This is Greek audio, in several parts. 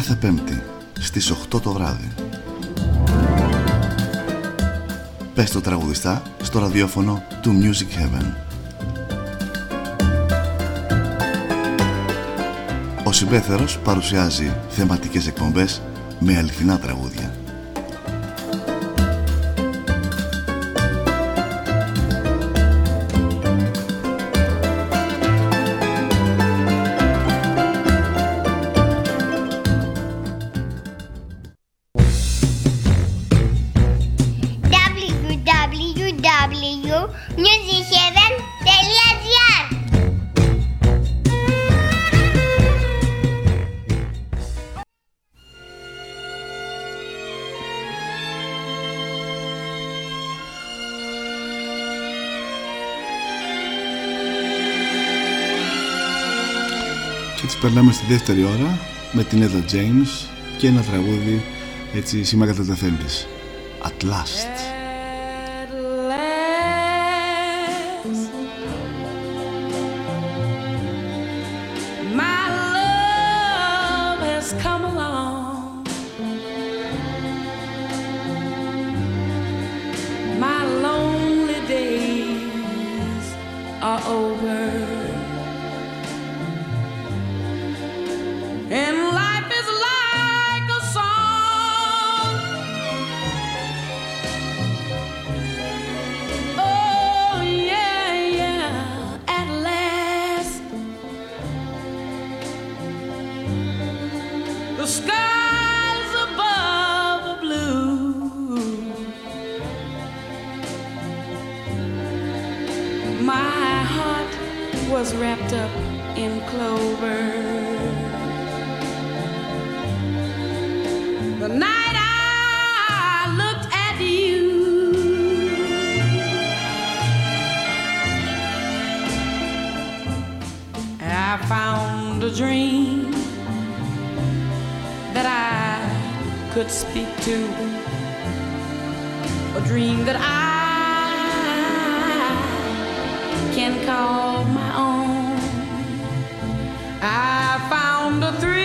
κάθε πέμπτη στις 8 το βράδυ. Πες το τραγουδιστά στο ραδιόφωνο του Music Heaven. Ο Συμπέθερος παρουσιάζει θεματικές εκπομπές με αληθινά τραγούδια. Δεύτερη ώρα με την Έδα James και ένα τραγούδι έτσι σήμερα κατά τα At last. was wrapped up in clover. The night I looked at you. I found a dream that I could speak to, a dream that I can call my. I found a three.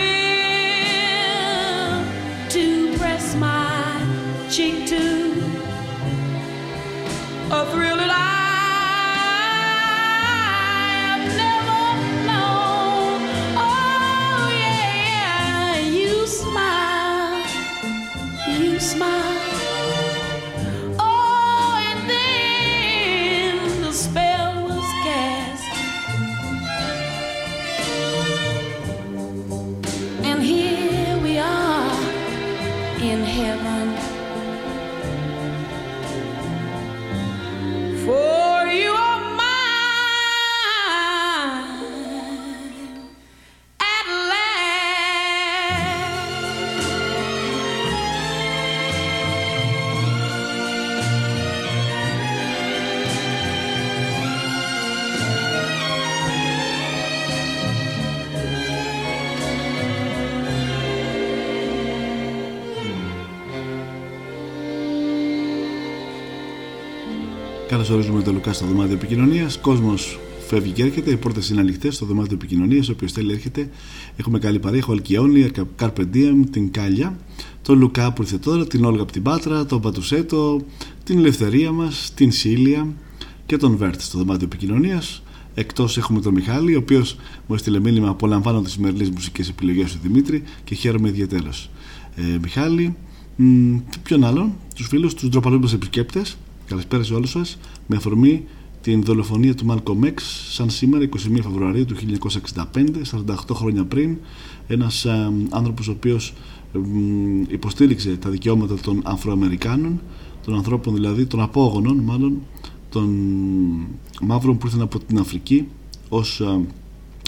Ορίζουμε τον Λουκά στο δωμάτιο επικοινωνίας. Κόσμος φεύγει και έρχεται. Οι πόρτες είναι ανοιχτές στο δωμάτιο επικοινωνίας. Όποιο θέλει έρχεται. Έχουμε καλή παρέα. Έχω Αλκιόνι, Carpe Diem, την Κάλια, τον Λουκά που ήρθε τώρα, την Όλγα από την Πάτρα, τον Πατουσέτο, την Ελευθερία μας, την Σίλια και τον Βέρτ στο δωμάτιο επικοινωνίας. Εκτός έχουμε τον Μιχάλη, ο οποίος μου έστειλε μήνυμα απολαμβάνω τις σημερινέ μουσικές επιλογές του Δημήτρη και χαίρομαι ιδιαίτερω. Ε, Μιχάλη, μ, ποιον άλλον, τους φίλους, τους ντροπαλούς επισκέπτες, Καλησπέρα σε όλους σας. Με αφορμή την δολοφονία του Malcolm X σαν σήμερα 21 Φεβρουαρίου του 1965, 48 χρόνια πριν, ένας ε, άνθρωπος ο οποίος ε, υποστήριξε τα δικαιώματα των Αφροαμερικάνων, των ανθρώπων δηλαδή, των απόγονων μάλλον, των μαύρων που ήρθαν από την Αφρική ως ε,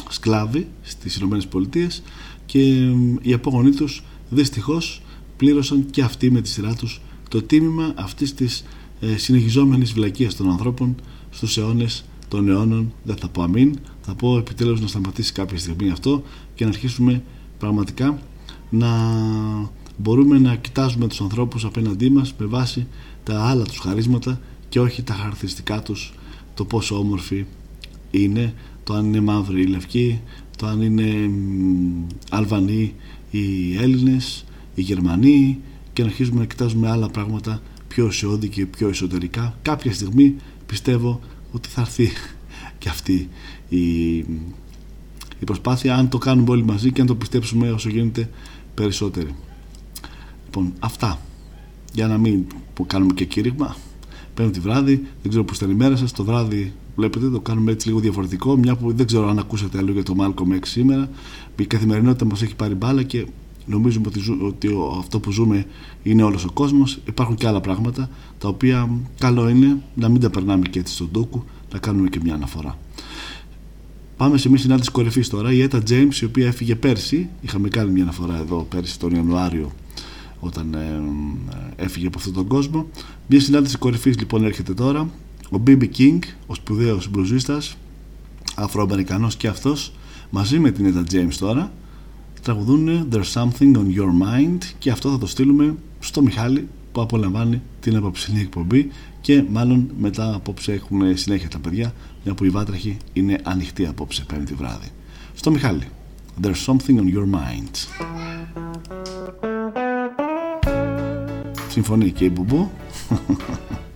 σκλάβοι στις Ηνωμένες Πολιτείες και ε, οι απόγονοί τους δυστυχώς πλήρωσαν και αυτοί με τη σειρά τους το τίμημα αυτής της ε, συνεχιζόμενης βλακίας των ανθρώπων στους αιώνες των αιώνων. Δεν θα πω αμήν. Θα πω επιτέλους να σταματήσει κάποια στιγμή αυτό και να αρχίσουμε πραγματικά να μπορούμε να κοιτάζουμε τους ανθρώπους απέναντί μας με βάση τα άλλα τους χαρίσματα και όχι τα χαρακτηριστικά τους το πόσο όμορφοι είναι το αν είναι μαύροι ή λευκοί το αν είναι Αλβανοί οι Έλληνες, οι Γερμανοί και να αρχίζουμε να κοιτάζουμε άλλα πράγματα πιο αισιόδη και πιο εσωτερικά. Κάποια στιγμή πιστεύω ότι θα έρθει και αυτή η, η προσπάθεια αν το κάνουμε όλοι μαζί και αν το πιστέψουμε όσο γίνεται περισσότεροι. Λοιπόν, αυτά. Για να μην που κάνουμε και κήρυγμα. Πέμπτη βράδυ, δεν ξέρω που ήταν η μέρα σας. Το βράδυ, βλέπετε, το κάνουμε έτσι λίγο διαφορετικό. Μια που δεν ξέρω αν ακούσατε αλλού για το Malcolm X σήμερα. Η καθημερινότητα μας έχει πάρει μπάλα και νομίζουμε ότι, ότι αυτό που ζούμε είναι όλος ο κόσμος. Υπάρχουν και άλλα πράγματα τα οποία καλό είναι να μην τα περνάμε και έτσι στον τόκου, να κάνουμε και μια αναφορά. Πάμε σε μια συνάντηση κορυφής τώρα. Η Έτα James, η οποία έφυγε πέρσι. Είχαμε κάνει μια αναφορά εδώ πέρσι τον Ιανουάριο όταν ε, έφυγε από αυτόν τον κόσμο. Μια συνάντηση κορυφής λοιπόν έρχεται τώρα. Ο B.B. King, ο σπουδαίος μπλουζίστας, Αφροαμερικανός και αυτός, μαζί με την Έτα James τώρα, τραγουδούν There's Something on Your Mind και αυτό θα το στείλουμε στο Μιχάλη που απολαμβάνει την απόψινή εκπομπή και μάλλον μετά απόψε έχουμε συνέχεια τα παιδιά μια που η Βάτραχη είναι ανοιχτή απόψε πέμπτη βράδυ. Στο Μιχάλη There's Something on Your Mind Συμφωνεί και η Μπουμπού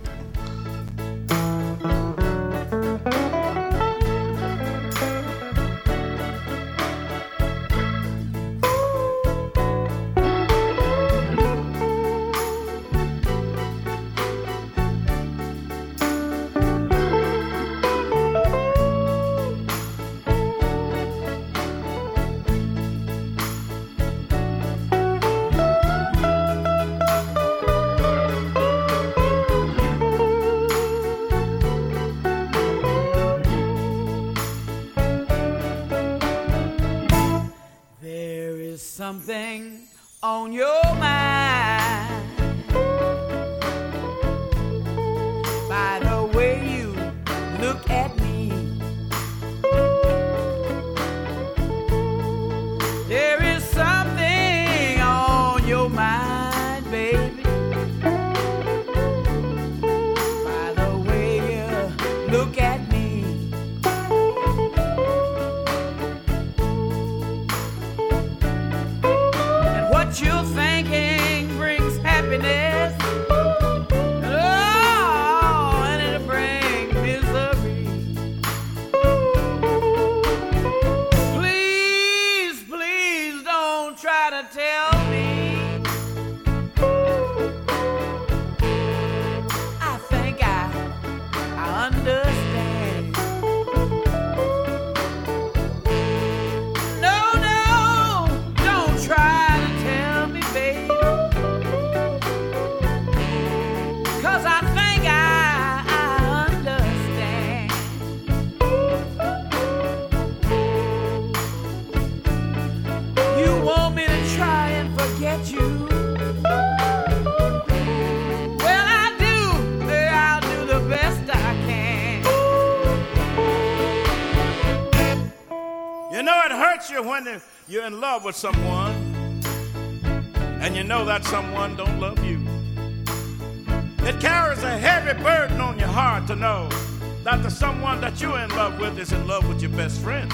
love with someone and you know that someone don't love you. It carries a heavy burden on your heart to know that the someone that you're in love with is in love with your best friend.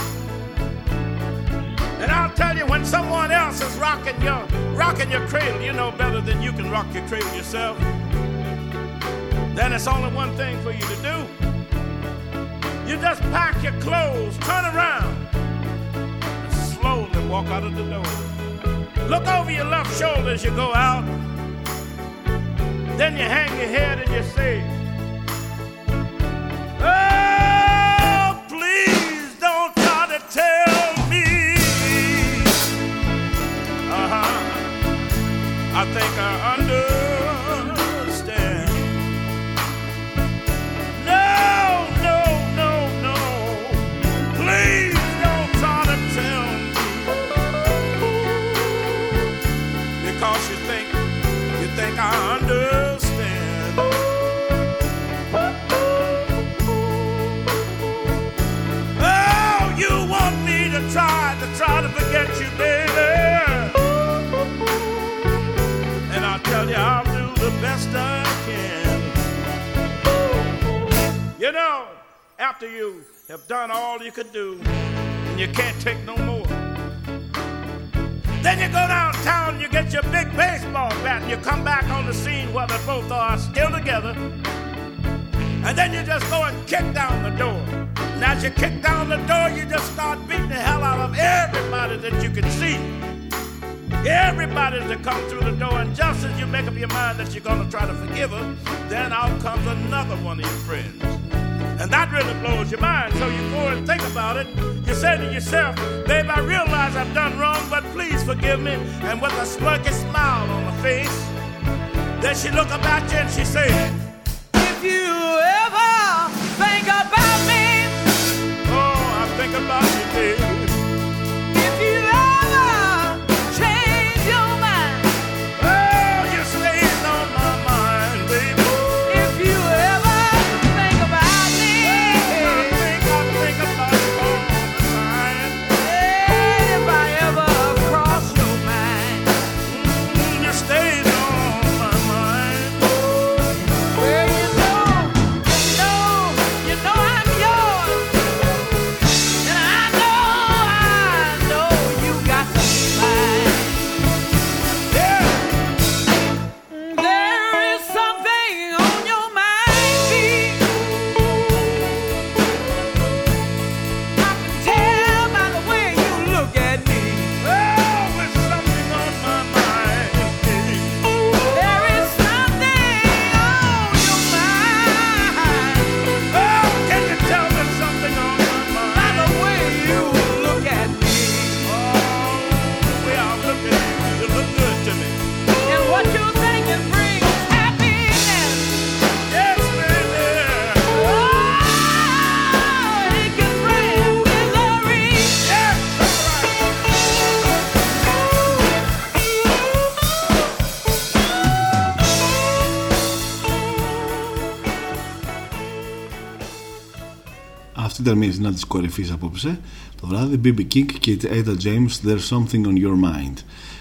And I'll tell you, when someone else is rocking your rocking your cradle, you know better than you can rock your cradle yourself. Then it's only one thing for you to do. You just pack your clothes, turn around, walk out of the door. Look over your left shoulder as you go out. Then you hang your head and you say, You know, after you have done all you could do and you can't take no more, Then you go downtown, and you get your big baseball bat, and you come back on the scene where they both are still together. And then you just go and kick down the door. And as you kick down the door, you just start beating the hell out of everybody that you can see. Everybody that comes through the door, and just as you make up your mind that you're going to try to forgive her, then out comes another one of your friends. And that really blows your mind. So you go and think about it. You say to yourself, Babe, I realize I've done wrong, but please forgive me. And with a smirky smile on her face, then she look up at you and she say, If you ever think about me, Oh, I think about you, babe. Αυτή ήταν μια συνάντηση κορυφή απόψε το βράδυ. BB King και η Ada James, There's Something on Your Mind.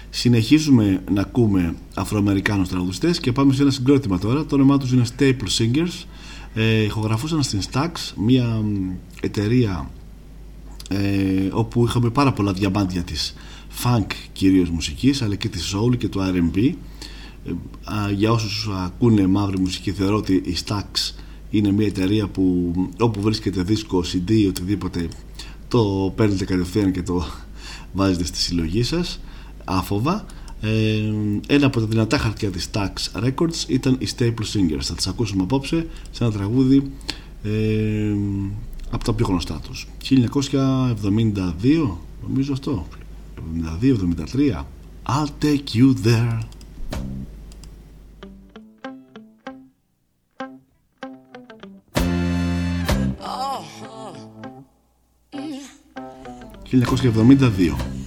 Συνεχίζουμε να ακούμε Αφροαμερικάνους τραγουδιστές και πάμε σε ένα συγκρότημα τώρα. Το όνομά τους είναι Staple Singers. Ε, ηχογραφούσαν στην Stax, μια μ, εταιρεία ε, όπου είχαμε πάρα πολλά διαμάντια της funk κυρίως μουσικής αλλά και της soul και του R&B ε, α, για όσους ακούνε μαύρη μουσική θεωρώ ότι η Stax είναι μια εταιρεία που όπου βρίσκεται δίσκο, CD, οτιδήποτε το παίρνετε κατευθείαν και το βάζετε στη συλλογή σας. Άφοβα. Ε, ένα από τα δυνατά χαρτιά της Stax Records ήταν οι Staple Singers. Θα τις ακούσουμε απόψε σε ένα τραγούδι ε, από τα πιο γνωστά τους. 1972 νομίζω αυτό. 72-73 I'll take you there 1972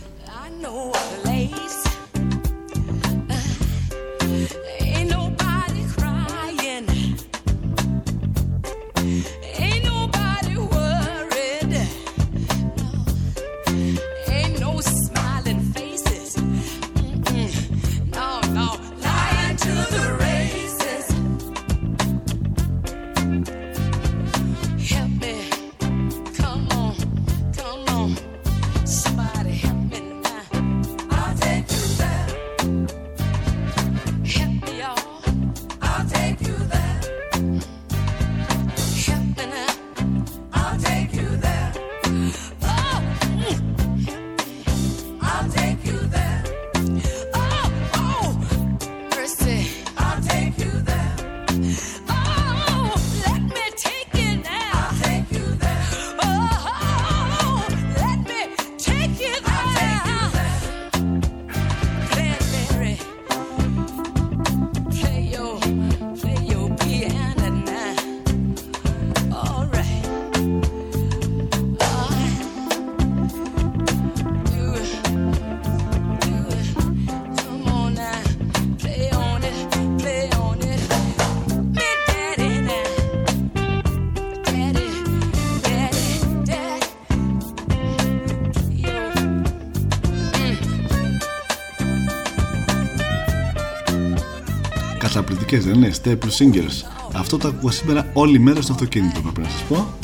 Και δεν είναι, staple singers. Αυτό το ακούω σήμερα όλη μέρα στο αυτοκίνητο, πρέπει να σας πω.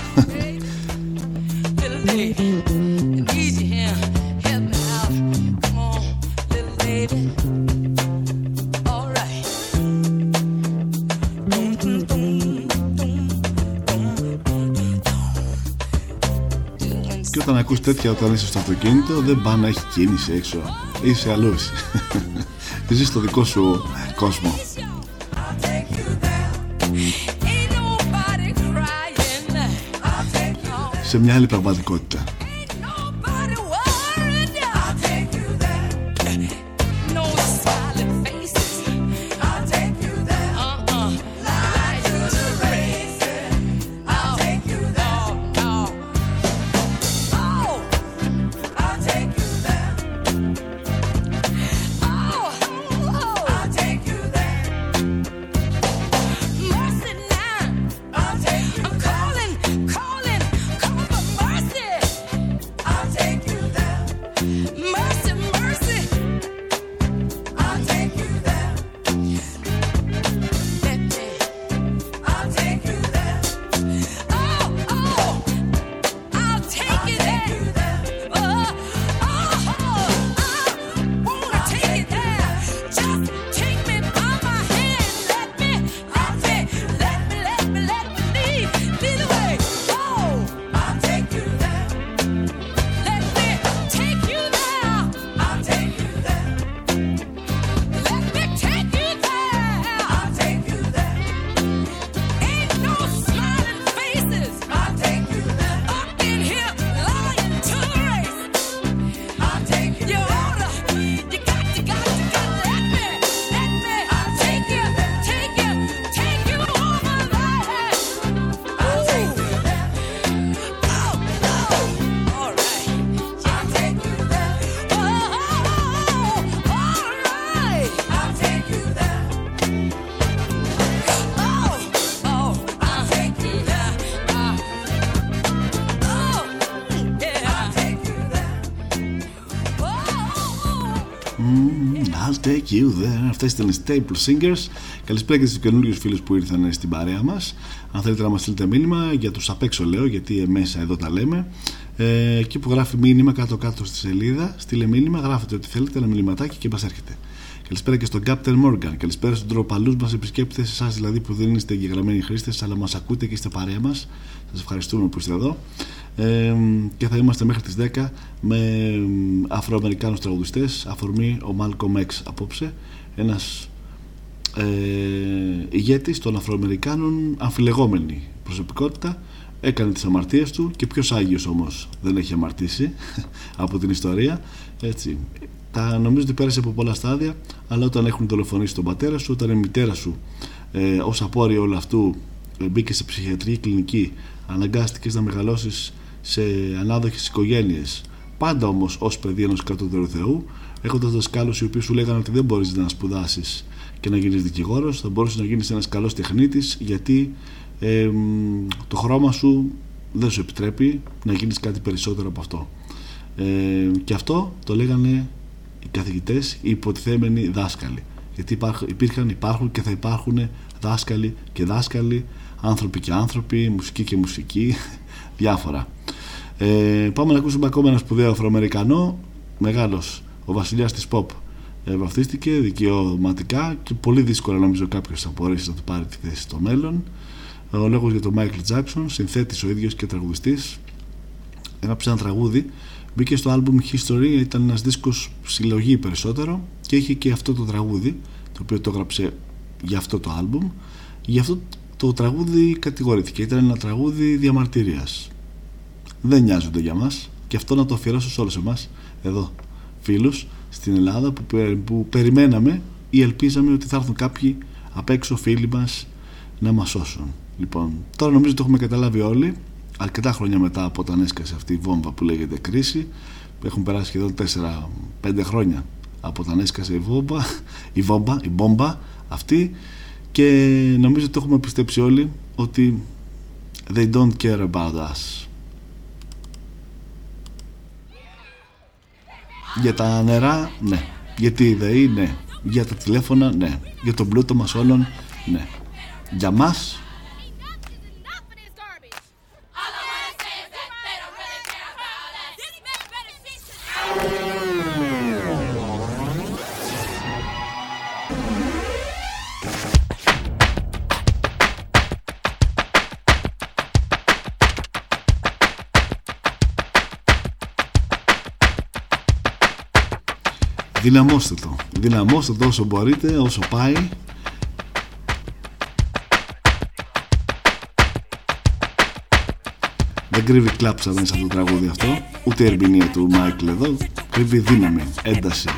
Και όταν ακούς τέτοια όταν είσαι στο αυτοκίνητο δεν πάει να έχει κίνηση έξω. Είσαι αλλού. Είσαι στο δικό σου κόσμο. Σε μια άλλη πραγματικότητα you there. Αυτές ήταν οι Staple Singers. Καλησπέρα και στους καινούριους φίλους που ήρθαν στην παρέα μας. Αν θέλετε να μας στείλετε μήνυμα για τους απ' έξω, λέω, γιατί μέσα εδώ τα λέμε. Ε, εκεί που γράφει μήνυμα κάτω-κάτω στη σελίδα, στείλε μήνυμα, γράφετε ό,τι θέλετε, ένα μηνυματάκι και μα έρχεται. Καλησπέρα και στον Captain Morgan. Καλησπέρα στου ντροπαλούς μας επισκέπτε, εσάς δηλαδή που δεν είστε εγγεγραμμένοι χρήστες, αλλά μας ακούτε και είστε παρέα μας. Σας ευχαριστούμε που είστε εδώ. Ε, και θα είμαστε μέχρι τις 10 με Αφροαμερικάνους τραγουδιστές αφορμή ο Malcolm X απόψε ένας ε, ηγέτης των Αφροαμερικάνων αμφιλεγόμενη προσωπικότητα έκανε τις αμαρτίες του και ποιος Άγιος όμως δεν έχει αμαρτήσει από την ιστορία έτσι. Τα νομίζω ότι πέρασε από πολλά στάδια αλλά όταν έχουν δολοφονήσει τον πατέρα σου όταν η μητέρα σου ε, ως απόρριο όλου αυτού ε, μπήκε σε ψυχιατρική κλινική αναγκάστηκες να μεγαλώσεις σε ανάδοχες οικογένειες. Πάντα όμως ως παιδί ενός κατώτερου Θεού έχοντας δασκάλους οι οποίοι σου λέγανε ότι δεν μπορείς να σπουδάσεις και να γίνεις δικηγόρος θα μπορείς να γίνεις ένας καλός τεχνίτης γιατί ε, το χρώμα σου δεν σου επιτρέπει να γίνεις κάτι περισσότερο από αυτό. Ε, και αυτό το λέγανε οι καθηγητές οι υποτιθέμενοι δάσκαλοι. Γιατί υπάρχ, υπήρχαν, υπάρχουν και θα υπάρχουν δάσκαλοι και δάσκαλοι άνθρωποι και άνθρωποι, μουσική και μουσική διάφορα ε, πάμε να ακούσουμε ακόμα ένα σπουδαίο Αφροαμερικανό μεγάλος, ο βασιλιάς της pop. Ε, βαφτίστηκε δικαιωματικά και πολύ δύσκολα νομίζω κάποιος θα μπορέσει να του πάρει τη θέση στο μέλλον. Ο λόγος για τον Michael Jackson συνθέτης ο ίδιος και τραγουδιστής. Έγραψε ένα τραγούδι. Μπήκε στο album History ήταν ένας δίσκος συλλογή περισσότερο και είχε και αυτό το τραγούδι το οποίο το έγραψε για αυτό το album γι' αυτό το τραγούδι κατηγορήθηκε. Ήταν ένα τραγούδι διαμαρτυρίας δεν νοιάζονται για μας και αυτό να το αφιερώσω σε όλους εμάς. Εδώ φίλους στην Ελλάδα που, που περιμέναμε ή ελπίζαμε ότι θα έρθουν κάποιοι απ' έξω φίλοι μας να μας σώσουν. Λοιπόν τώρα νομίζω το έχουμε καταλάβει όλοι. Αρκετά χρόνια μετά από όταν έσκασε αυτή η βόμβα που λέγεται κρίση που έχουν περάσει σχεδόν 4-5 χρόνια από όταν έσκασε η βόμβα, η βόμβα, η μπόμπα αυτή και νομίζω ότι το έχουμε πιστέψει όλοι ότι they don't care about us για τα νερά ναι. Για τη ΔΕΗ ναι. Για τα τηλέφωνα ναι. Για τον πλούτο μας όλων ναι. Για μας Δυναμώστε το. Δυναμώστε το όσο μπορείτε, όσο πάει. Δεν κρύβει κλάψα αυτό το τραγούδι αυτό, ούτε η ερμηνεία του Μάικλ εδώ, κρύβει δύναμη, ένταση,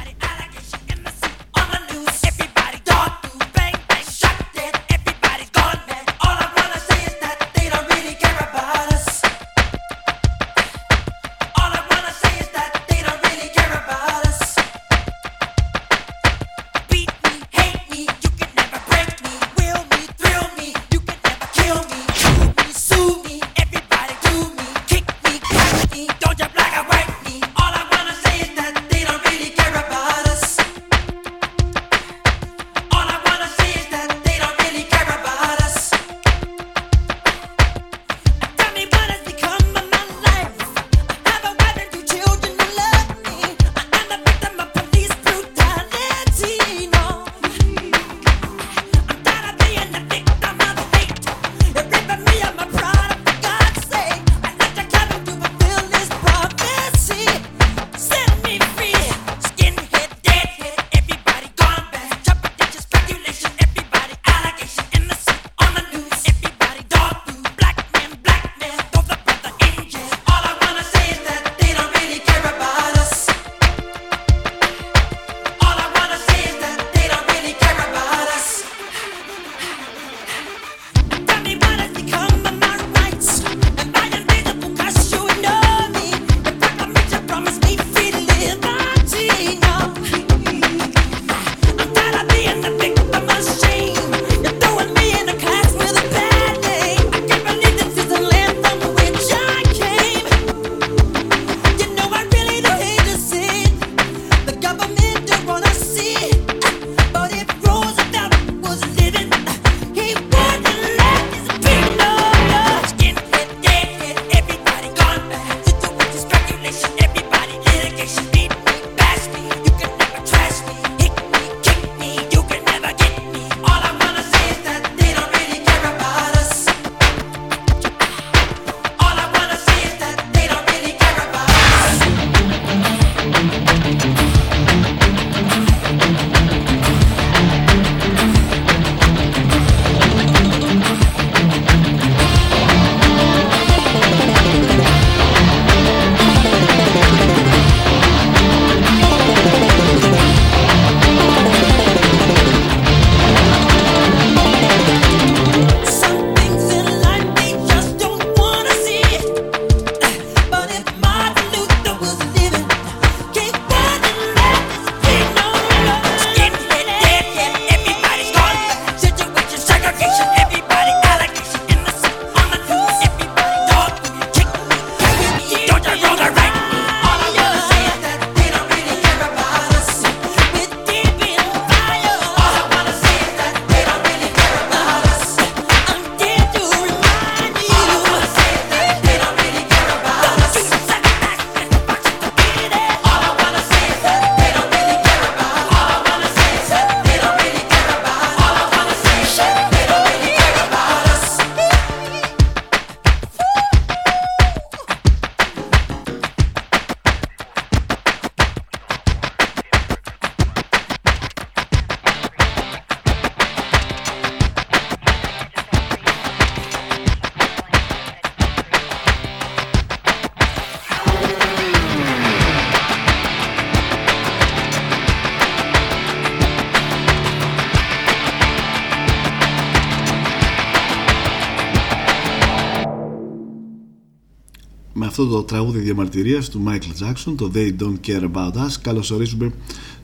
το τραγούδι διαμαρτυρίας του Michael Jackson, το They Don't Care About Us. Καλωσορίζουμε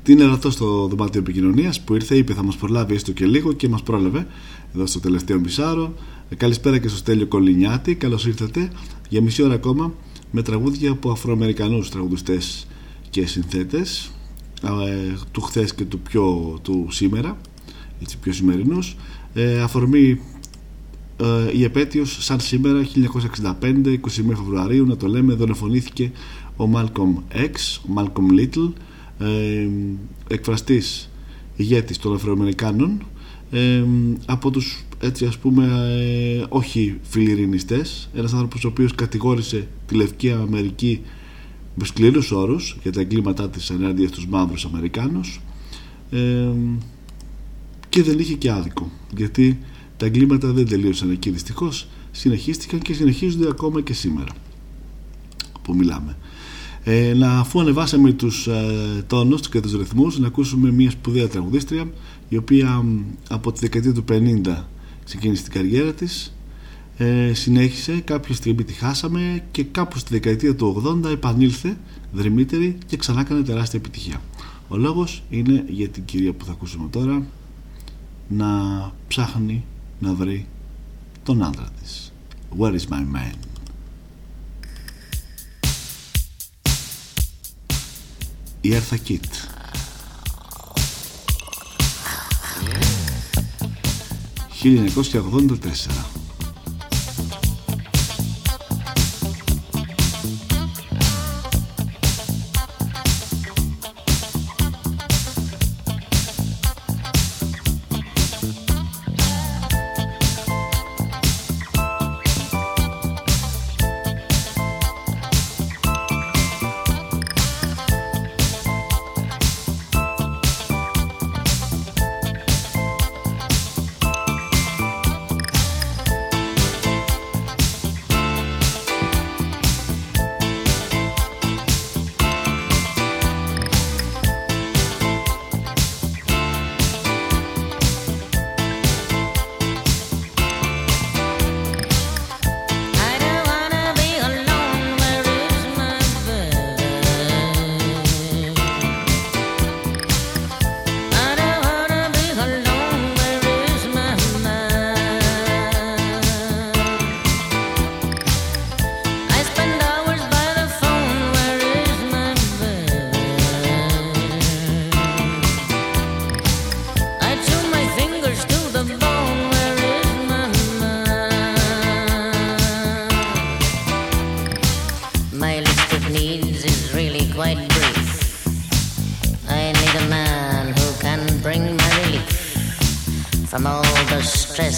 την Εραθό στο δωμάτιο επικοινωνίας που ήρθε, είπε θα μας προλάβει έστω και λίγο και μας πρόλαβε εδώ στο τελευταίο μισάρο. Ε, καλησπέρα και στο Στέλιο Κολυνιάτη, καλώς ήρθατε για μισή ώρα ακόμα με τραγούδια από Αφροαμερικανούς τραγουδιστές και συνθέτες ε, του χθες και του πιο του σήμερα, έτσι πιο σημερινούς. Ε, αφορμή ε, η επέτειος σαν σήμερα 1965 21 Φεβρουαρίου να το λέμε δολοφονήθηκε ο Μάλκομ X ο Μάλκομ Λίτλ ε, εκφραστής ηγέτης των Αφροαμερικάνων ε, από τους έτσι ας πούμε ε, όχι φιλιρινιστές ένας άνθρωπος ο οποίος κατηγόρησε τη Λευκή Αμερική με σκληρούς όρους για τα εγκλήματά της ενάντια στους μαύρους Αμερικάνους ε, και δεν είχε και άδικο γιατί τα εγκλήματα δεν τελείωσαν εκεί δυστυχώς, συνεχίστηκαν και συνεχίζονται ακόμα και σήμερα που μιλάμε. Ε, να, αφού ανεβάσαμε τους ε, τόνους και τους ρυθμούς, να ακούσουμε μια σπουδαία τραγουδίστρια η οποία από τη δεκαετία του 50 ξεκίνησε την καριέρα της, ε, συνέχισε, κάποια στιγμή τη χάσαμε και κάπου στη δεκαετία του 80 επανήλθε δρυμύτερη και ξανά έκανε τεράστια επιτυχία. Ο λόγος είναι για την κυρία που θα ακούσουμε τώρα να ψάχνει να βρει τον άντρα της. Where is my man? Η Έρθα Κίτ. Ε. Yeah. 1984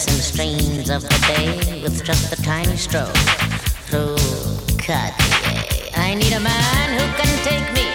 and strains of the day with just a tiny stroke through Cartier. I need a man who can take me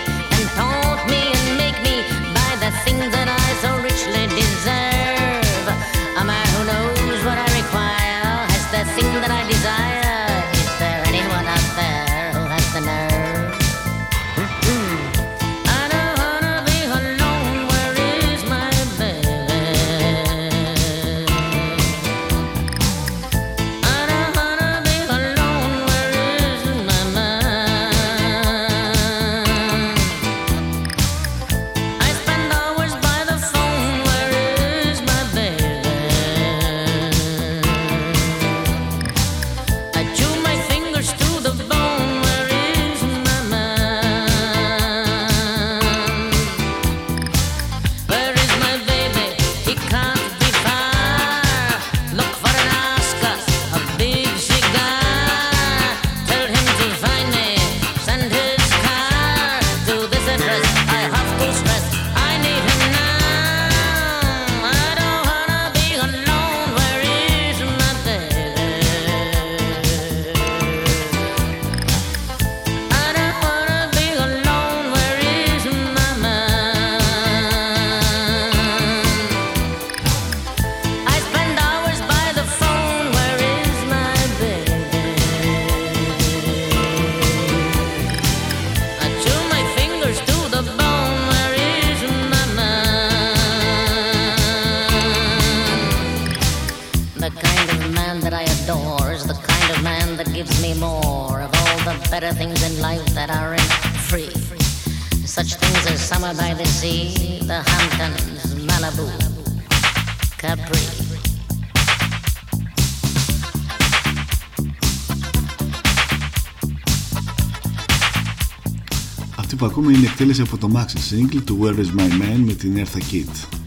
Αυτή που ακούμε είναι εκτέλεση από το Maxi Single του Where Is My Man με την Eartha Kitt.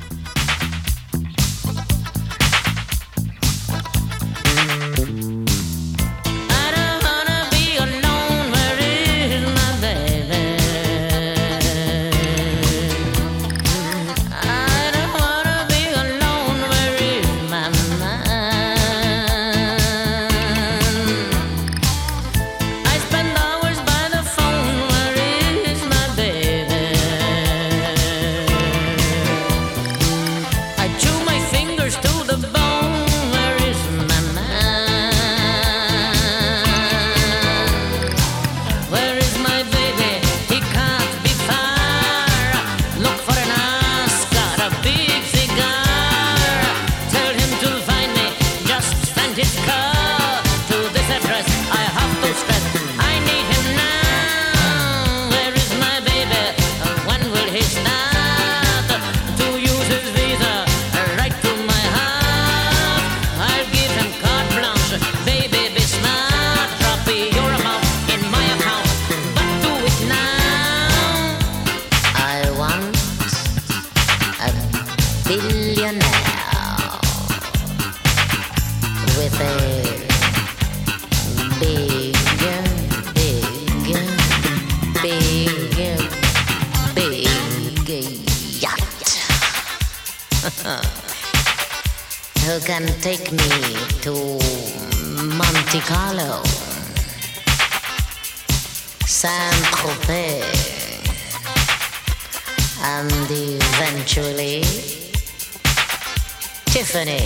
Tiffany.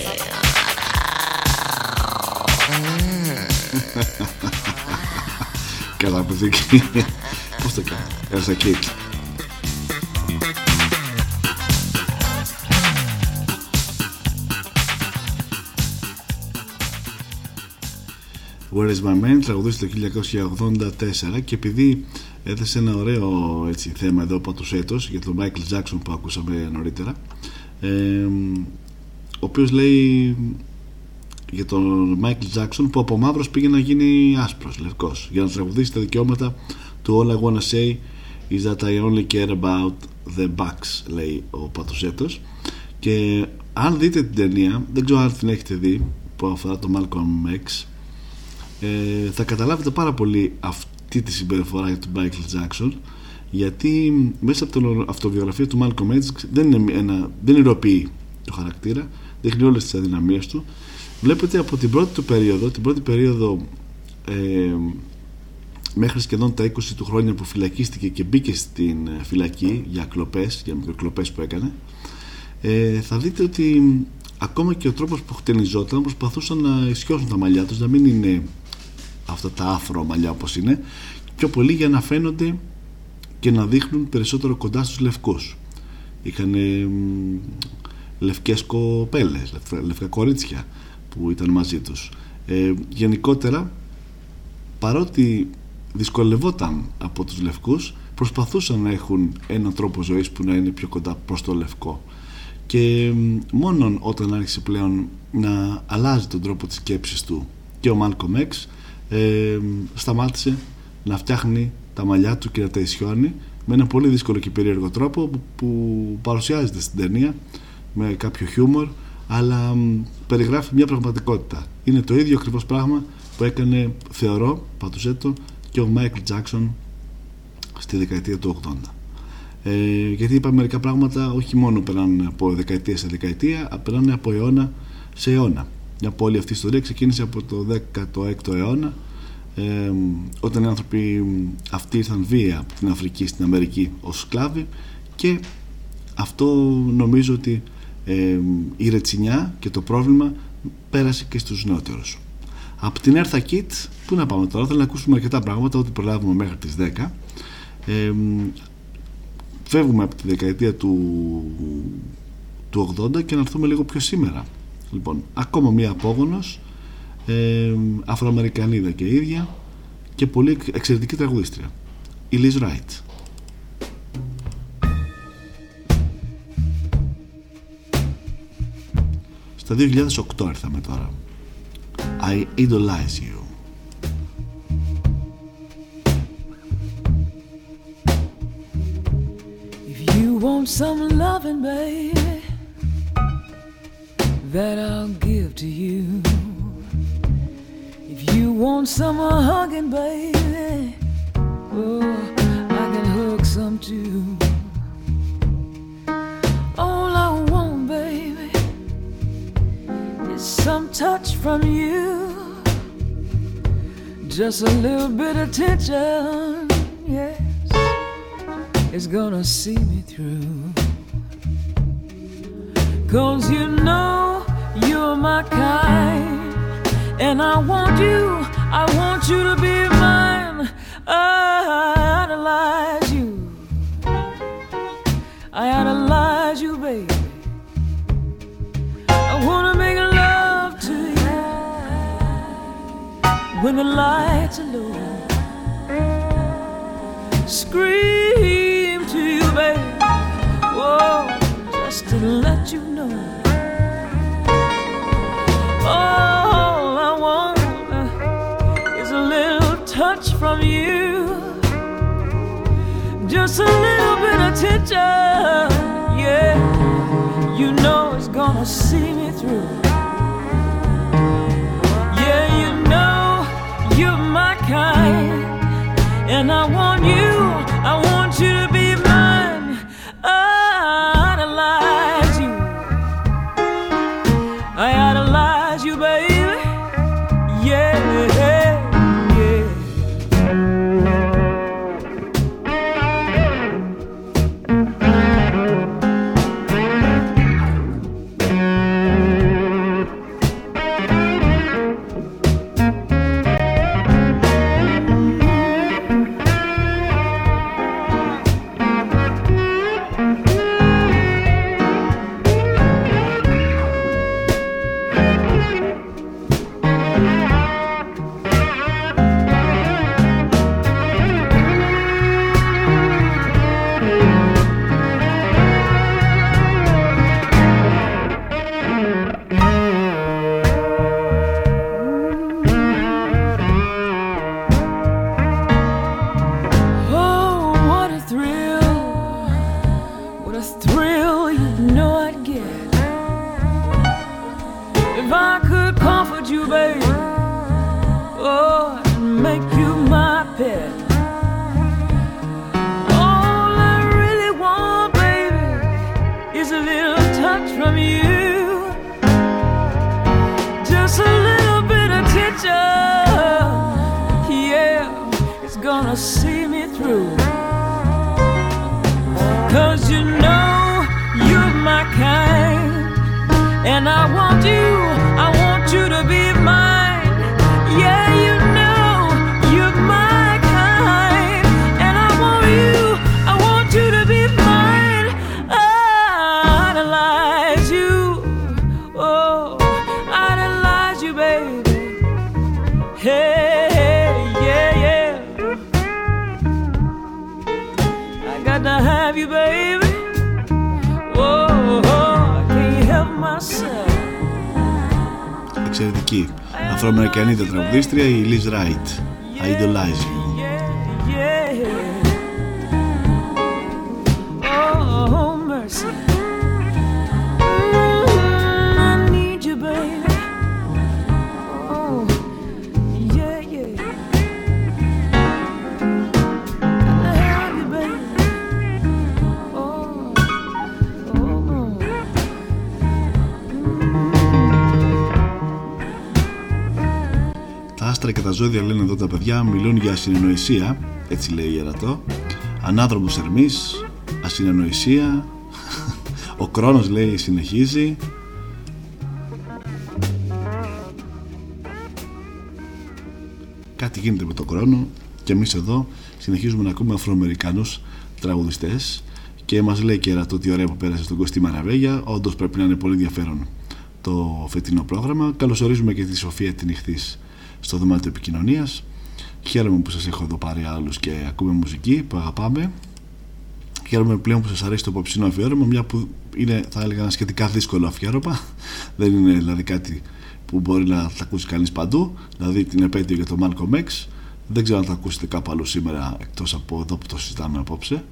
Καλά, παιδάκι. Πώς το κάνεις; Έλσα Κέιτ. Where is my man; Τραγουδίστηκε το 1984 και επειδή έθεσε ένα ωραίο έτσι, θέμα εδώ από τους έτος για τον Michael Jackson που ακούσαμε νωρίτερα ε, ο οποίος λέει για τον Michael Jackson που από μαύρος πήγε να γίνει άσπρος, λευκός για να τραγουδήσει τα δικαιώματα του All I Wanna Say is that I only care about the bucks λέει ο Πατουσέτος και αν δείτε την ταινία δεν ξέρω αν την έχετε δει που αφορά το Malcolm X ε, θα καταλάβετε πάρα πολύ αυτή τη συμπεριφορά για τον Michael Jackson γιατί μέσα από την αυτοβιογραφία του Malcolm X δεν, είναι ένα, δεν ηρωποιεί το χαρακτήρα δείχνει όλες τις αδυναμίες του. Βλέπετε από την πρώτη του περίοδο την πρώτη περίοδο ε, μέχρι σχεδόν τα 20 του χρόνια που φυλακίστηκε και μπήκε στην φυλακή για κλοπές, για μικροκλοπές που έκανε ε, θα δείτε ότι ακόμα και ο τρόπος που χτενιζόταν προσπαθούσαν να ισιώσουν τα μαλλιά τους να μην είναι αυτά τα άφρο μαλλιά όπως είναι πιο πολύ για να φαίνονται και να δείχνουν περισσότερο κοντά στους λευκούς. Είχαν ε, λευκές κοπέλες λευκά κορίτσια που ήταν μαζί τους. Ε, γενικότερα παρότι δυσκολευόταν από τους λευκούς προσπαθούσαν να έχουν έναν τρόπο ζωής που να είναι πιο κοντά προς το λευκό. Και μόνο όταν άρχισε πλέον να αλλάζει τον τρόπο της σκέψης του και ο Μάλκομ X ε, σταμάτησε να φτιάχνει τα μαλλιά του και να τα ισιώνει με ένα πολύ δύσκολο και περίεργο τρόπο που, που παρουσιάζεται στην ταινία με κάποιο χιούμορ αλλά περιγράφει μια πραγματικότητα. Είναι το ίδιο ακριβώς πράγμα που έκανε θεωρώ πατουσέτο και ο Μάικλ Τζάκσον στη δεκαετία του 80 ε, γιατί είπα μερικά πράγματα όχι μόνο περνάνε από δεκαετία σε δεκαετία περνάνε από αιώνα σε αιώνα. Μια πόλη αυτή η ιστορία ξεκίνησε από το 16ο αιώνα ε, όταν οι άνθρωποι αυτοί ήρθαν βία από την Αφρική στην Αμερική ως σκλάβοι και αυτό νομίζω ότι ε, η ρετσινιά και το πρόβλημα πέρασε και στους νεότερους. Από την Eartha Kitt πού να πάμε τώρα θέλω να ακούσουμε αρκετά πράγματα ό,τι προλάβουμε μέχρι τις 10 ε, φεύγουμε από τη δεκαετία του, του 80 και να έρθουμε λίγο πιο σήμερα. Λοιπόν ακόμα μία απόγονος ε, Αφροαμερικανίδα και ίδια και πολύ εξαιρετική τραγουδίστρια η Liz Wright στα 2008 ήρθαμε τώρα I idolize you If you want some loving, baby, that I'll give to you. If you want some hugging, baby, oh, I can hug some too. All I want, baby, is some touch from you. Just a little bit of attention, yes is gonna see me through. Cause you know you're my kind, and I want you, I want you to be mine. I idolize you, I idolize you, baby. When the lights are low scream to you, baby. Whoa, oh, just to let you know. All I want is a little touch from you. Just a little bit of attention. Yeah, you know it's gonna see me through. And I want you, And I want Αφροαμερικανή τραγουδίστρια η Liz Wright. I idolize Τα άστρα και τα ζώδια λένε εδώ τα παιδιά μιλούν για ασυνεννοησία, έτσι λέει η Ερατό. Ανάδρομος Ερμής, ασυνεννοησία. Ο Κρόνος λέει συνεχίζει. Κάτι γίνεται με τον χρόνο και εμείς εδώ συνεχίζουμε να ακούμε Αφροαμερικανούς τραγουδιστές και μας λέει και Ερατό τι ωραία που πέρασε στον Κωστή Μαραβέγια. Όντως πρέπει να είναι πολύ ενδιαφέρον το φετινό πρόγραμμα. Καλωσορίζουμε και τη Σοφία την Ιχθής στο δωμάτιο επικοινωνίας. Χαίρομαι που σας έχω εδώ πάρει άλλους και ακούμε μουσική που αγαπάμε. Χαίρομαι πλέον που σας αρέσει το απόψινό αφιέρωμα, μια που είναι, θα έλεγα, ένα σχετικά δύσκολο αφιέρωμα. Δεν είναι δηλαδή κάτι που μπορεί να τα ακούσει κανείς παντού. Δηλαδή την επέτειο για το Malcolm X. Δεν ξέρω αν θα ακούσετε κάπου άλλο σήμερα εκτός από εδώ που το συζητάμε απόψε.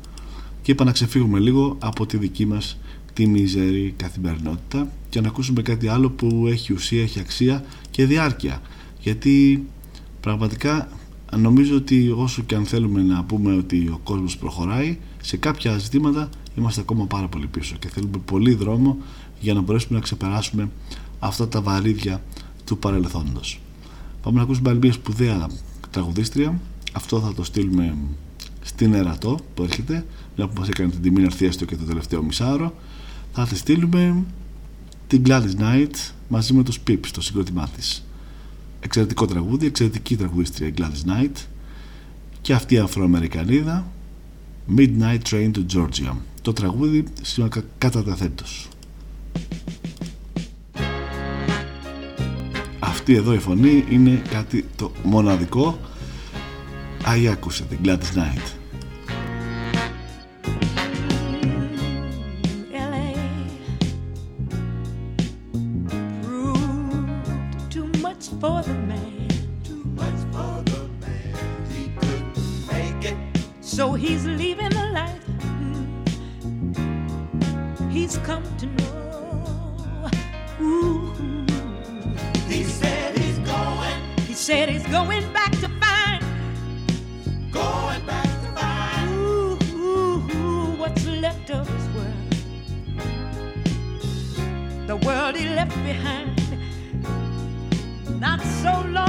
Και είπα να ξεφύγουμε λίγο από τη δική μας τη μίζερη καθημερινότητα και να ακούσουμε κάτι άλλο που έχει ουσία, έχει αξία και διάρκεια γιατί πραγματικά νομίζω ότι όσο και αν θέλουμε να πούμε ότι ο κόσμος προχωράει σε κάποια ζητήματα είμαστε ακόμα πάρα πολύ πίσω και θέλουμε πολύ δρόμο για να μπορέσουμε να ξεπεράσουμε αυτά τα βαρύδια του παρελθόντος. Πάμε να ακούσουμε άλλη μια σπουδαία τραγουδίστρια. Αυτό θα το στείλουμε στην Ερατό που έρχεται μια που μας έκανε την τιμή να έρθει έστω και το τελευταίο μισάωρο. Θα τη στείλουμε την Gladys Knight μαζί με τους Pips το συγκρότημά της εξαιρετικό τραγούδι, εξαιρετική τραγουδίστρια η Gladys Knight και αυτή η Αφροαμερικανίδα Midnight Train to Georgia. Το τραγούδι σήμερα κατά τα θέτος αυτή εδώ η φωνή είναι κάτι το μοναδικό. Αϊ άκουσε την Gladys Knight going back to find. Going back to find. Ooh, ooh, ooh, what's left of his world. The world he left behind. Not so long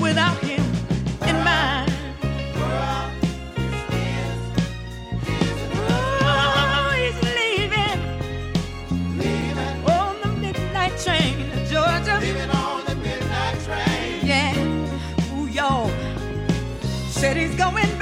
without him in mine. Oh, he's leaving on the midnight train to Georgia. Leaving on the midnight train. Yeah, ooh, y'all said he's going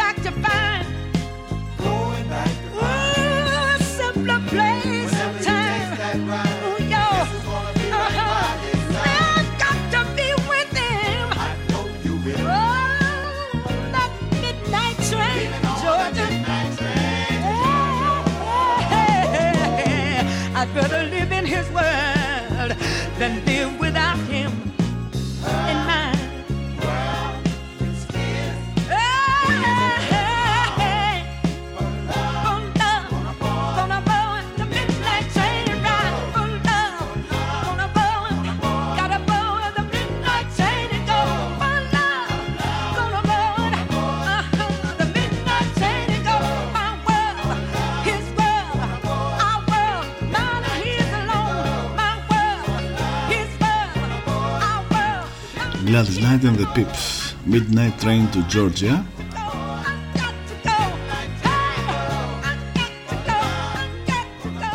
world. Gladys Knight and the Pips. Midnight Train to Georgia.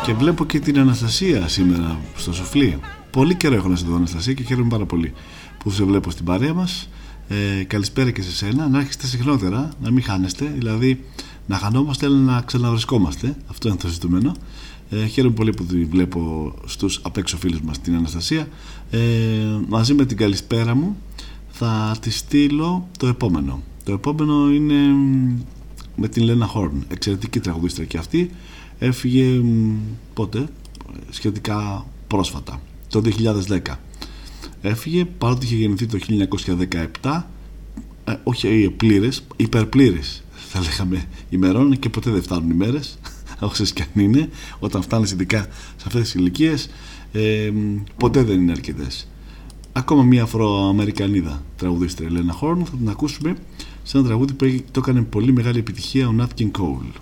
Και βλέπω και την Αναστασία σήμερα στο σουφλί. Πολύ καιρό έχω να σε δω Αναστασία και χαίρομαι πάρα πολύ που σε βλέπω στην παρέα μας. Ε, καλησπέρα και σε σένα. Να έρχεστε συχνότερα, να μην χάνεστε. Δηλαδή να χανόμαστε αλλά να ξαναβρισκόμαστε. Αυτό είναι το ζητούμενο. Ε, χαίρομαι πολύ που τη βλέπω στους απ' έξω φίλους μας την Αναστασία. Ε, μαζί με την καλησπέρα μου θα τη στείλω το επόμενο. Το επόμενο είναι μ, με την Λένα Χόρν. Εξαιρετική τραγουδίστρια και αυτή. Έφυγε μ, πότε; Σχετικά πρόσφατα. Το 2010 έφυγε παρότι είχε γεννηθεί το 1917 ε, όχι πλήρες, υπερπλήρες θα λέγαμε ημερών και ποτέ δεν φτάνουν ημέρες όσες και αν είναι όταν φτάνεις ειδικά σε αυτές τις ηλικίες ε, ποτέ δεν είναι αρκετές ακόμα μια αφροαμερικανίδα τραγουδίστρια Ελένα Χόρν θα την ακούσουμε σε ένα τραγούδι που το έκανε πολύ μεγάλη επιτυχία ο Nat King Cole.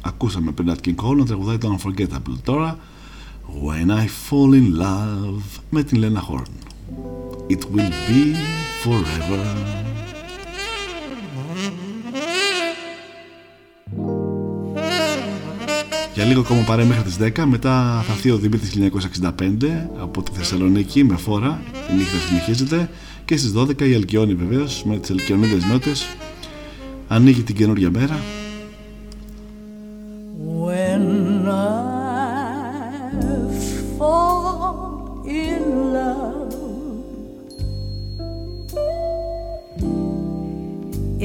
Ακούσαμε πριν Nat King Cole να τραγουδάει το Unforgettable. Τώρα When I Fall in Love με την Λένα Χόρν It will be forever Για λίγο ακόμα παρέ μέχρι τις 10 Μετά θα έρθει ο Δημήτρης 1965 Από τη Θεσσαλονίκη με φόρα. Η νύχτα συνεχίζεται. Και στις 12 η Αλκιόνη βεβαίως Με τις Αλκιονίδες νότες Ανοίγει την καινούργια μέρα. When I fall in love,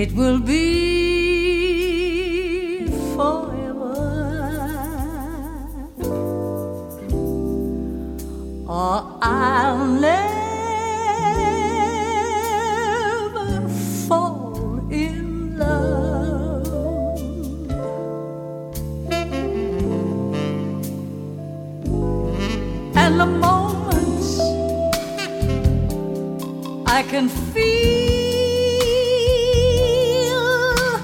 it will be Or I'll never fall in love. and the moments I can feel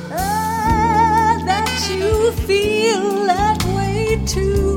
uh, that you feel that way too.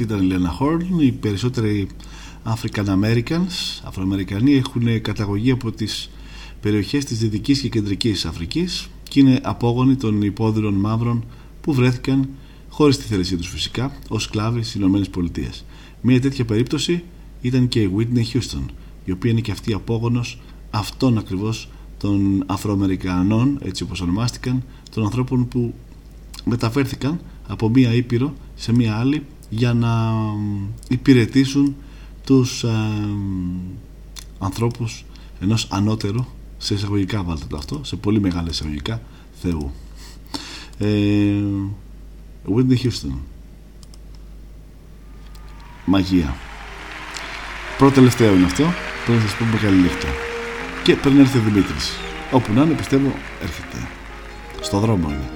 Αυτή ήταν η Λένα Χόρν. Οι περισσότεροι African Americans, Αφροαμερικανοί, έχουν καταγωγή από τις περιοχές της Δυτικής και Κεντρικής Αφρικής και είναι απόγονοι των υπόδουλων μαύρων που βρέθηκαν χωρίς τη θέλησή τους φυσικά ως σκλάβοι στις Ηνωμένες Πολιτείες. Μία τέτοια περίπτωση ήταν και η Whitney Houston η οποία είναι και αυτή απόγονος αυτών ακριβώς των Αφροαμερικανών έτσι όπως ονομάστηκαν των ανθρώπων που μεταφέρθηκαν από μία Ήπειρο σε μία άλλη για να υπηρετήσουν τους ε, ανθρώπους ενός ανώτερου σε εισαγωγικά βάλτε το αυτό σε πολύ μεγάλα εισαγωγικά Θεού. Ε, Whitney Houston. Μαγεία. Πρώτο τελευταίο είναι αυτό Πρέπει να σας πούμε καλή νύχτα. Και πρέπει να έρθει ο Δημήτρης Όπου να είναι πιστεύω έρχεται. Στο δρόμο είναι.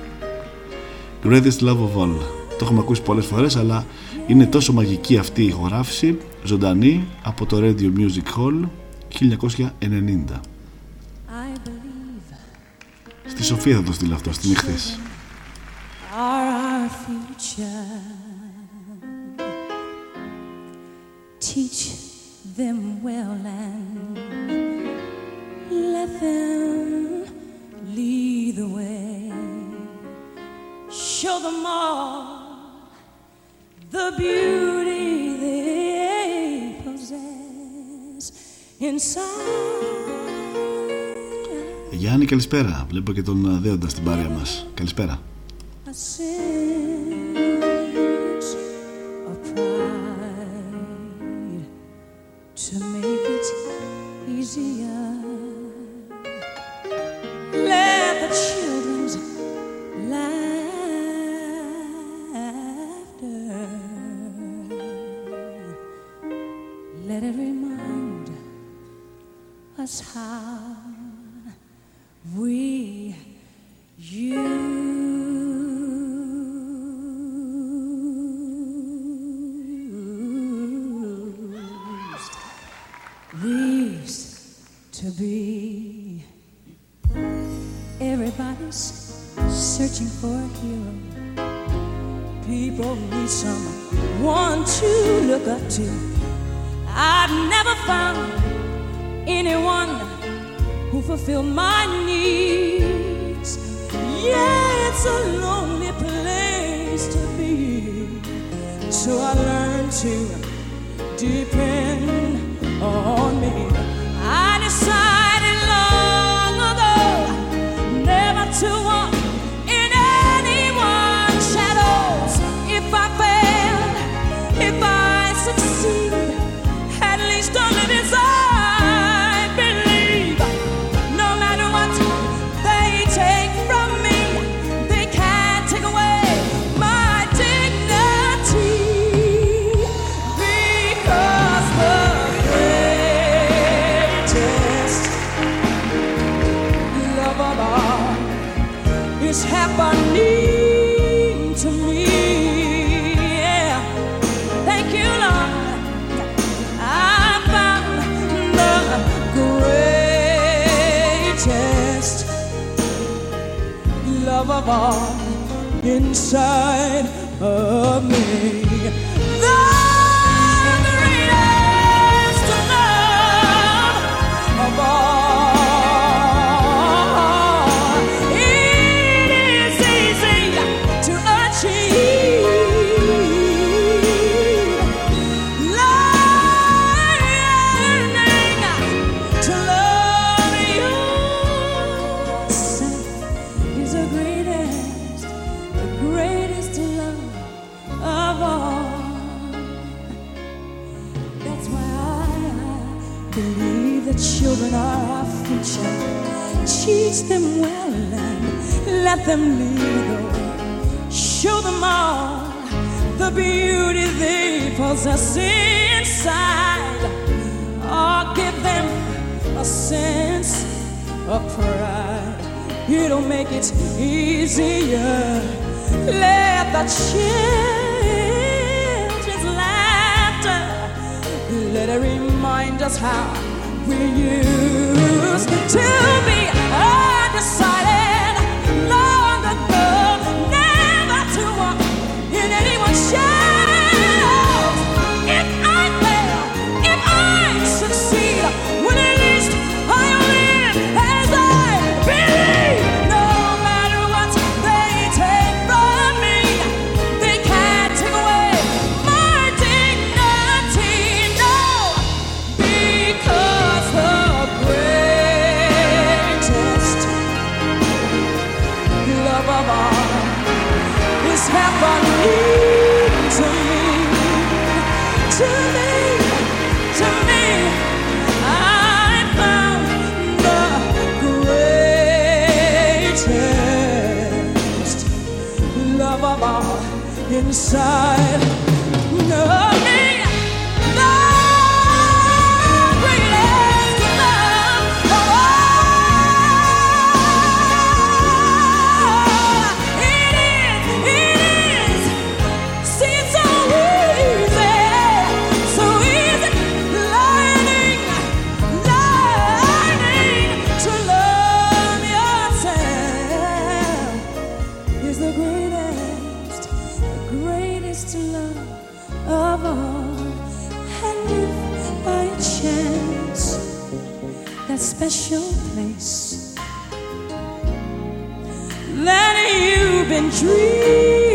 Greatest Love of All Το έχουμε ακούσει πολλές φορές αλλά είναι τόσο μαγική αυτή η ηχογράφηση ζωντανή από το Radio Music Hall 1990 Στη Σοφία θα το στείλω αυτό στην εχθές are our future. Teach them well and let them lead the way. Show them all the beauty they possess inside. Γιάννη καλησπέρα Βλέπω και τον Δέοντα στην παρέα μας Καλησπέρα a sense of pride to make it easier. Us how we used, used to be. Everybody's searching for a hero. People need someone to look up to. I've never found anyone who fulfilled my needs. Yeah, it's a lonely place to be. So I learned to depend on me. I decided long ago never to walk on inside of me. Believe that children are our future. Teach them well and let them lead the way. Show them all the beauty they possess inside. Or give them a sense of pride. It'll make it easier. Let the children's let it remind us how we used to be undecided long ago, never to walk in anyone's shadow. passar. Special place. That you've been dreaming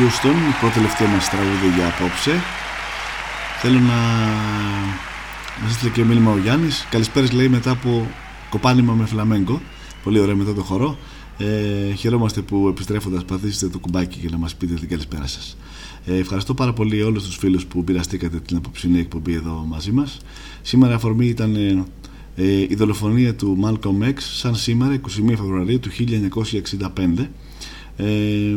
Houston, η πρώτη τελευταία μας τραγούδι για απόψε. Θέλω να μας έστειλε και μήνυμα ο Γιάννης. Καλησπέρας λέει μετά από κοπάνημα με φλαμέγκο. Πολύ ωραία μετά το χορό. Ε, χαιρόμαστε που επιστρέφοντας πατήσετε το κουμπάκι για να μας πείτε την καλησπέρα σας. Ε, ευχαριστώ πάρα πολύ όλους τους φίλους που πειραστήκατε την απόψινή εκπομπή εδώ μαζί μας. Σήμερα αφορμή ήταν ε, ε, η δολοφονία του Malcolm X σαν σήμερα 21 Φεβρουαρίου του 1965 ε, ε,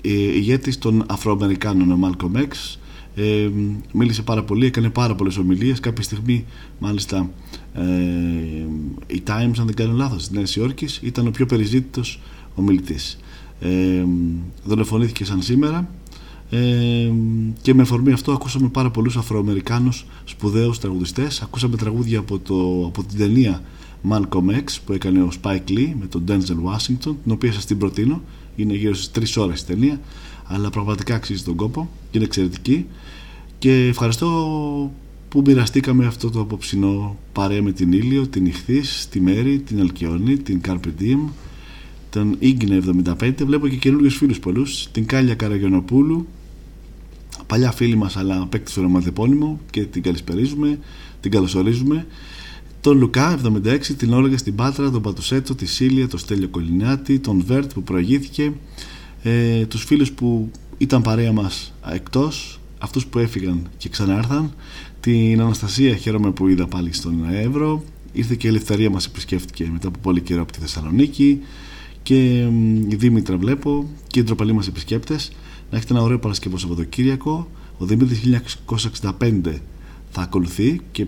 ηγέτης των Αφροαμερικάνων ο Malcolm X ε, μίλησε πάρα πολύ, έκανε πάρα πολλές ομιλίες. Κάποια στιγμή μάλιστα ε, η Times αν δεν κάνω λάθος της Νέας Υόρκης ήταν ο πιο περιζήτητος ομιλητής. Ε, δολοφονήθηκε σαν σήμερα. Ε, και με αφορμή αυτό ακούσαμε πάρα πολλούς Αφροαμερικάνους σπουδαίους τραγουδιστές. Ακούσαμε τραγούδια από, το, από την ταινία Malcolm X που έκανε ο Spike Lee με τον Denzel Washington την οποία σας την προτείνω είναι γύρω στις 3 ώρες η ταινία αλλά πραγματικά αξίζει τον κόπο και είναι εξαιρετική. Και ευχαριστώ που μοιραστήκαμε αυτό το απόψινό παρέα με την Ήλιο, την Ιχθύς, τη Μέρη, την Αλκιόνη, την Carpe Diem τον Ίγκνε 75 βλέπω και καινούριους φίλους πολλούς την Κάλια Καραγιονοπούλου παλιά φίλη μας αλλά παίκτης στο ρομαντεπώνυμο και την καλησπερίζουμε, την καλωσορίζουμε τον Λουκά 76, την Όλγα στην Πάτρα, τον Πατουσέτο, τη Σίλια, τον Στέλιο Κολυνιάτη, τον Βέρτ που προηγήθηκε, ε, τους φίλους που ήταν παρέα μας εκτός, αυτούς που έφυγαν και ξανάρθαν, την Αναστασία χαίρομαι που είδα πάλι στον Εύρο, ήρθε και η Ελευθερία μας επισκέφτηκε μετά από πολύ καιρό από τη Θεσσαλονίκη. Και η Δήμητρα βλέπω και οι ντροπαλοί μας επισκέπτες. Να έχετε ένα ωραίο Παρασκευό Σαββατοκύριακο. Ο Δημήτρης 1965 θα ακολουθεί και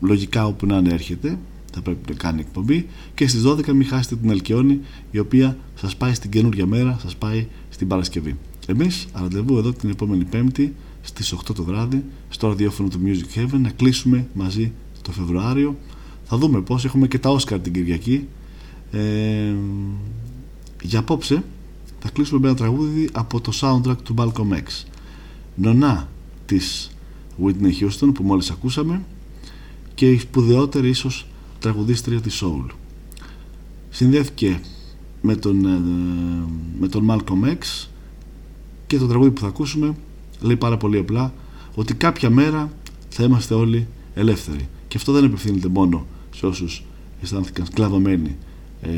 λογικά όπου να είναι έρχεται θα πρέπει να κάνει εκπομπή και στις 12 μην χάσετε την Αλκιόνη η οποία σας πάει στην καινούργια μέρα σας πάει στην Παρασκευή. Εμείς ραντεβού εδώ την επόμενη Πέμπτη στις 8 το βράδυ στο ραδιόφωνο του Music Heaven να κλείσουμε μαζί το Φεβρουάριο. Θα δούμε πως έχουμε και τα Όσκαρ την Κυριακή. Ε, για απόψε θα κλείσουμε με ένα τραγούδι από το soundtrack του Malcolm X. Νονά της Whitney Houston που μόλις ακούσαμε και η σπουδαιότερη ίσως τραγουδίστρια της Soul συνδέθηκε με τον, ε, με τον Malcolm X και το τραγούδι που θα ακούσουμε λέει πάρα πολύ απλά ότι κάποια μέρα θα είμαστε όλοι ελεύθεροι. Και αυτό δεν επευθύνεται μόνο σε όσους αισθάνθηκαν σκλαβωμένοι ε,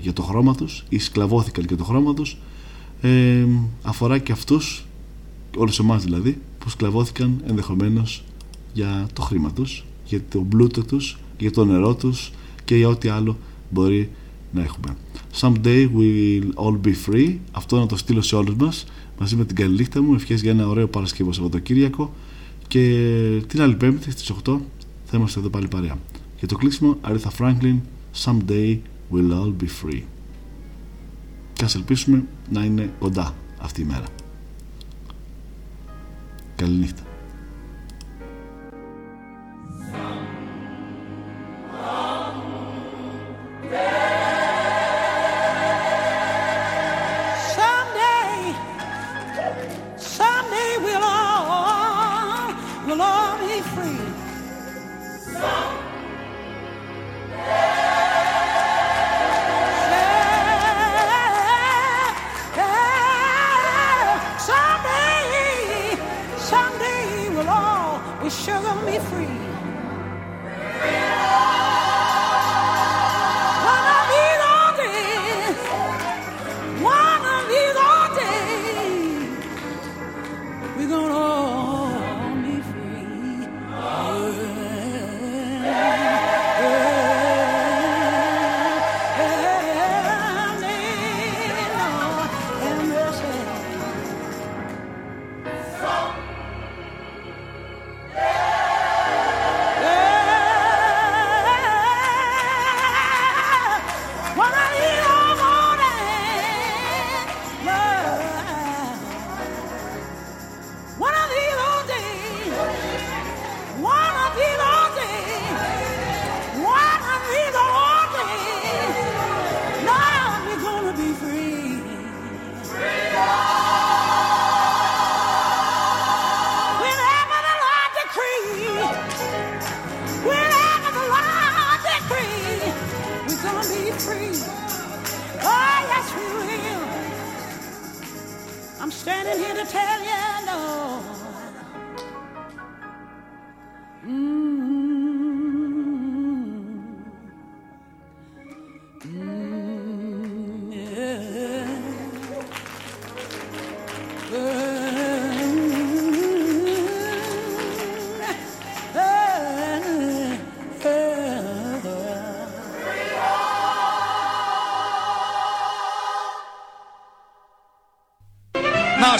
για το χρώμα τους ή σκλαβώθηκαν για το χρώμα τους. Ε, αφορά και αυτούς όλους εμάς δηλαδή που σκλαβώθηκαν ενδεχομένως για το χρήμα τους για τον πλούτο τους για το νερό τους και για ό,τι άλλο μπορεί να έχουμε. Someday we'll all be free. Αυτό να το στείλω σε όλους μας μαζί με την καλή νύχτα μου. Ευχές για ένα ωραίο Παρασκευό Σαββατοκύριακο και την άλλη Πέμπτη στις 8 θα είμαστε εδώ πάλι παρέα. Για το κλείσιμο Aretha Franklin Someday we'll all be free. Και ας ελπίσουμε να είναι κοντά αυτή η μέρα. Καληνύχτα.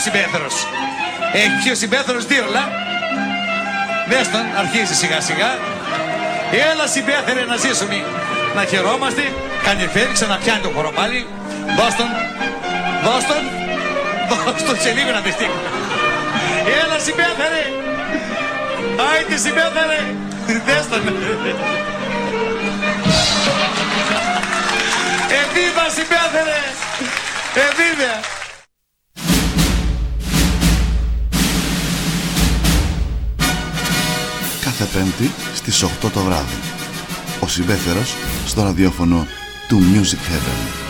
Να ο συμπέθερος. Έχει πιει ο συμπέθερος δίρλα. Δες τον, αρχίζει σιγά σιγά. Έλα συμπέθερε να ζήσουμε. Να χαιρόμαστε. Κάνει φέρει, ξαναπιάνει το χώρο πάλι. Δώσ' τον. Δώσ' τον. Δώσ' τον σε λίγο να δεχτεί. Έλα συμπέθερε. Άιτε συμπέθερε. Δες τον. Εβίβα συμπέθερε. Εβίβα. Πέμπτη στις 8 το βράδυ. Ο Συμπέθερος στο ραδιόφωνο του Music Heaven.